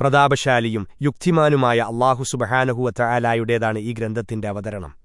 പ്രതാപശാലിയും യുക്തിമാനുമായ അള്ളാഹു സുബഹാനഹുവ ആലായുടേതാണ് ഈ ഗ്രന്ഥത്തിന്റെ അവതരണം.